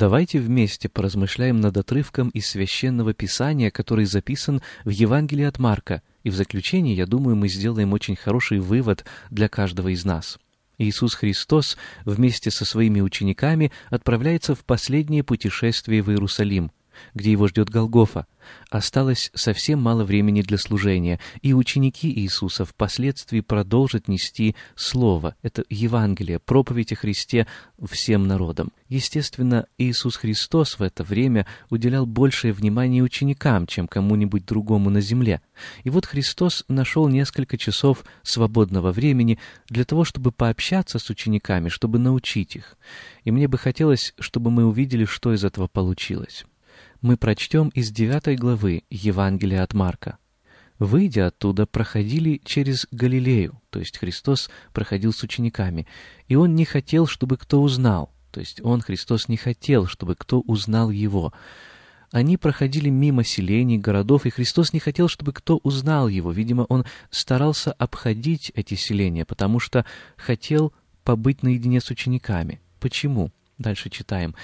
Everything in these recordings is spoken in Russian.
Давайте вместе поразмышляем над отрывком из Священного Писания, который записан в Евангелии от Марка, и в заключение, я думаю, мы сделаем очень хороший вывод для каждого из нас. Иисус Христос вместе со своими учениками отправляется в последнее путешествие в Иерусалим, где его ждет Голгофа. Осталось совсем мало времени для служения, и ученики Иисуса впоследствии продолжат нести Слово, это Евангелие, проповедь о Христе всем народам. Естественно, Иисус Христос в это время уделял большее внимание ученикам, чем кому-нибудь другому на земле. И вот Христос нашел несколько часов свободного времени для того, чтобы пообщаться с учениками, чтобы научить их. И мне бы хотелось, чтобы мы увидели, что из этого получилось мы прочтем из девятой главы Евангелия от Марка. Выйдя оттуда, проходили через Галилею, то есть Христос проходил с учениками, и Он не хотел, чтобы кто узнал, то есть Он, Христос, не хотел, чтобы кто узнал Его. Они проходили мимо селений, городов, и Христос не хотел, чтобы кто узнал Его. Видимо, Он старался обходить эти селения, потому что хотел побыть наедине с учениками. Почему? Дальше читаем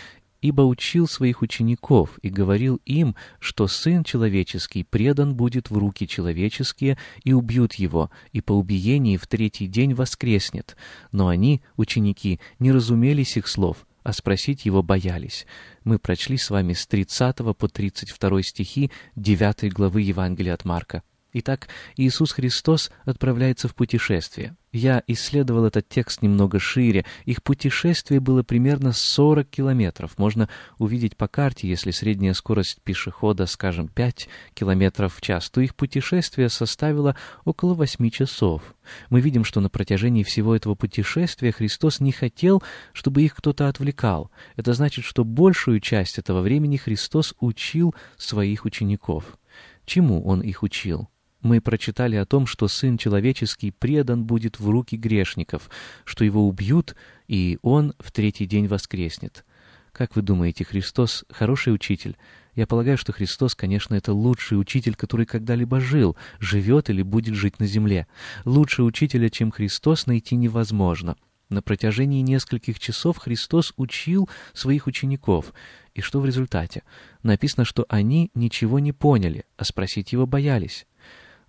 ибо учил своих учеников и говорил им, что Сын Человеческий предан будет в руки человеческие, и убьют его, и по убиении в третий день воскреснет. Но они, ученики, не разумели сих слов, а спросить его боялись. Мы прочли с вами с 30 по 32 стихи 9 главы Евангелия от Марка. Итак, Иисус Христос отправляется в путешествие. Я исследовал этот текст немного шире. Их путешествие было примерно 40 километров. Можно увидеть по карте, если средняя скорость пешехода, скажем, 5 километров в час, то их путешествие составило около 8 часов. Мы видим, что на протяжении всего этого путешествия Христос не хотел, чтобы их кто-то отвлекал. Это значит, что большую часть этого времени Христос учил своих учеников. Чему Он их учил? Мы прочитали о том, что Сын Человеческий предан будет в руки грешников, что Его убьют, и Он в третий день воскреснет. Как вы думаете, Христос — хороший учитель? Я полагаю, что Христос, конечно, это лучший учитель, который когда-либо жил, живет или будет жить на земле. Лучше учителя, чем Христос, найти невозможно. На протяжении нескольких часов Христос учил своих учеников. И что в результате? Написано, что они ничего не поняли, а спросить его боялись.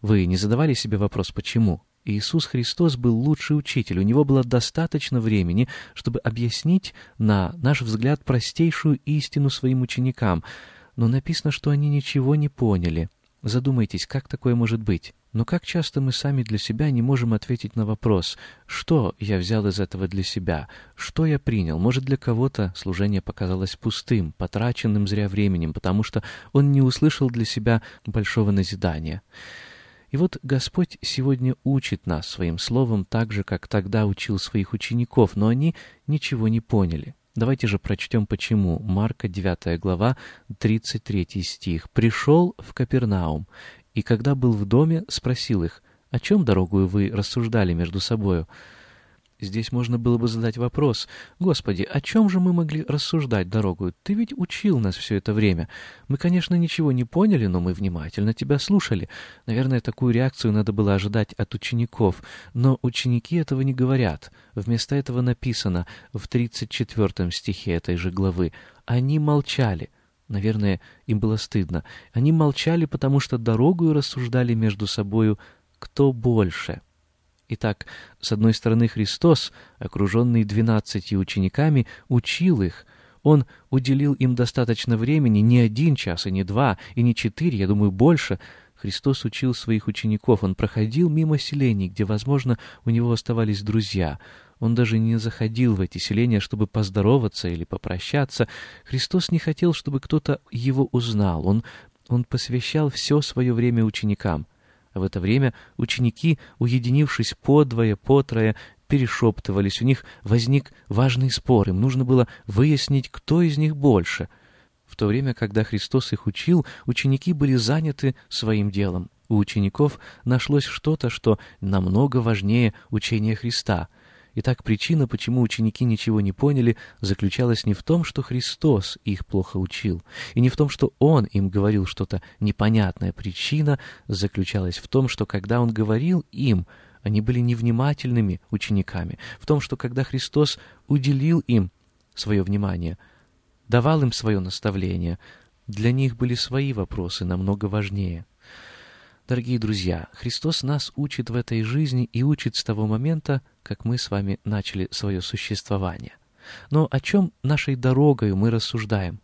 Вы не задавали себе вопрос «почему?» Иисус Христос был лучший учитель, у него было достаточно времени, чтобы объяснить, на наш взгляд, простейшую истину своим ученикам, но написано, что они ничего не поняли. Задумайтесь, как такое может быть? Но как часто мы сами для себя не можем ответить на вопрос, что я взял из этого для себя, что я принял? Может, для кого-то служение показалось пустым, потраченным зря временем, потому что он не услышал для себя большого назидания. И вот Господь сегодня учит нас своим словом так же, как тогда учил своих учеников, но они ничего не поняли. Давайте же прочтем почему. Марка 9 глава, 33 стих. «Пришел в Капернаум, и когда был в доме, спросил их, о чем дорогую вы рассуждали между собою?» Здесь можно было бы задать вопрос, «Господи, о чем же мы могли рассуждать дорогу? Ты ведь учил нас все это время. Мы, конечно, ничего не поняли, но мы внимательно тебя слушали. Наверное, такую реакцию надо было ожидать от учеников, но ученики этого не говорят. Вместо этого написано в 34 стихе этой же главы, «Они молчали». Наверное, им было стыдно. Они молчали, потому что дорогую рассуждали между собою «кто больше». Итак, с одной стороны, Христос, окруженный двенадцатью учениками, учил их. Он уделил им достаточно времени, не один час, и не два, и не четыре, я думаю, больше. Христос учил своих учеников, он проходил мимо селений, где, возможно, у него оставались друзья. Он даже не заходил в эти селения, чтобы поздороваться или попрощаться. Христос не хотел, чтобы кто-то его узнал. Он, он посвящал все свое время ученикам. В это время ученики, уединившись подвое, потрое, перешептывались. У них возник важный спор. Им нужно было выяснить, кто из них больше. В то время, когда Христос их учил, ученики были заняты своим делом. У учеников нашлось что-то, что намного важнее учения Христа — Итак, причина, почему ученики ничего не поняли, заключалась не в том, что Христос их плохо учил, и не в том, что Он им говорил что-то непонятное. Причина заключалась в том, что когда Он говорил им, они были невнимательными учениками, в том, что когда Христос уделил им свое внимание, давал им свое наставление, для них были свои вопросы намного важнее. Дорогие друзья, Христос нас учит в этой жизни и учит с того момента, как мы с вами начали свое существование. Но о чем нашей дорогой мы рассуждаем?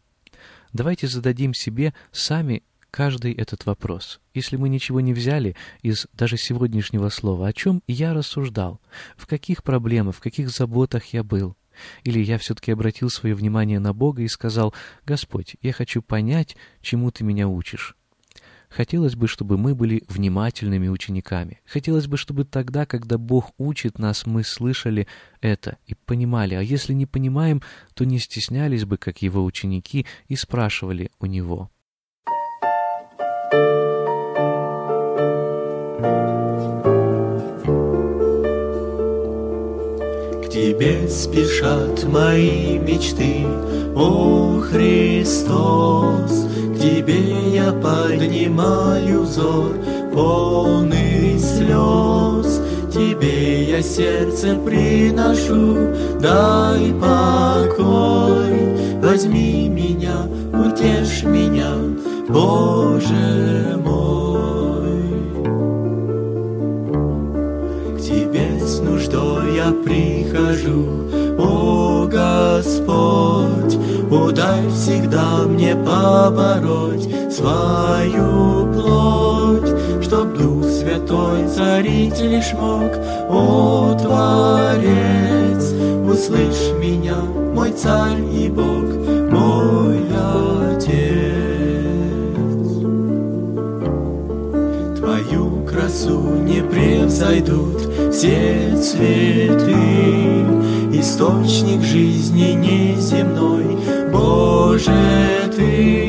Давайте зададим себе сами каждый этот вопрос. Если мы ничего не взяли из даже сегодняшнего слова, о чем я рассуждал, в каких проблемах, в каких заботах я был, или я все-таки обратил свое внимание на Бога и сказал, «Господь, я хочу понять, чему Ты меня учишь». Хотелось бы, чтобы мы были внимательными учениками. Хотелось бы, чтобы тогда, когда Бог учит нас, мы слышали это и понимали. А если не понимаем, то не стеснялись бы, как Его ученики, и спрашивали у Него. Тебе спешат мои мечты, о Христос, К Тебе я поднимаю взор, полный слез. Тебе я сердце приношу, дай покой, возьми меня, утешь меня, Боже мой. Я прихожу, о Господь, Удай всегда мне побороть свою плоть, Чтоб Дух Святой царить лишь мог, о Творец, Услышь меня, мой Царь и Бог, мой Отец. Твою красу не превзойдут все цветы, Источник жизни неземной, Боже, Ты,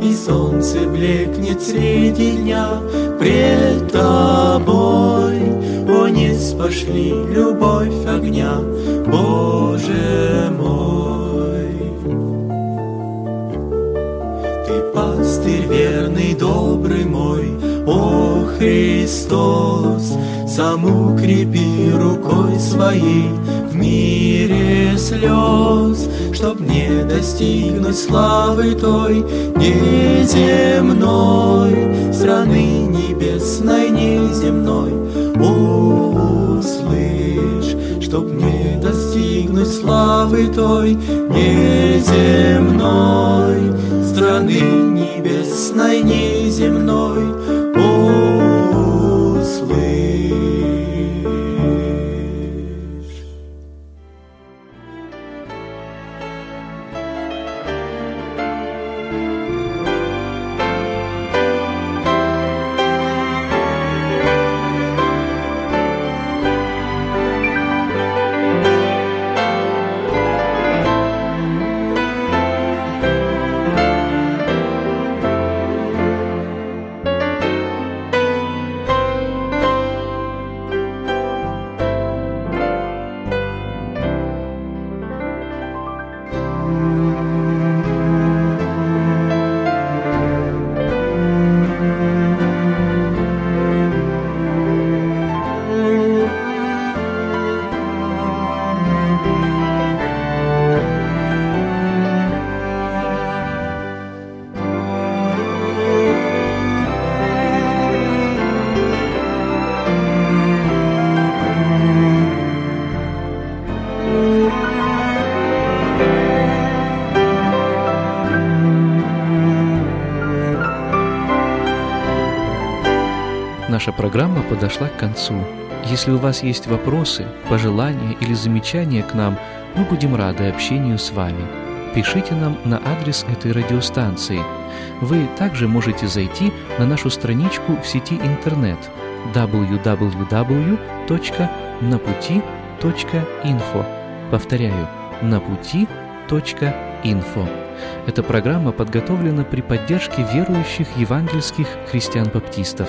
И солнце блекнет среди дня пред Тобой. О, не спошли любовь огня, Боже мой. Ты пастырь верный, добрый мой, о Христос, сам укрепи рукой своей в мире слез, Чтоб не достигнуть славы той неземной, Страны небесной неземной, о, услышь, Чтоб не достигнуть славы той неземной, Страны небесной неземной, Наша программа подошла к концу. Если у вас есть вопросы, пожелания или замечания к нам, мы будем рады общению с вами. Пишите нам на адрес этой радиостанции. Вы также можете зайти на нашу страничку в сети интернет www.naputi.info. Повторяю, naputi.info. Эта программа подготовлена при поддержке верующих евангельских христиан-баптистов.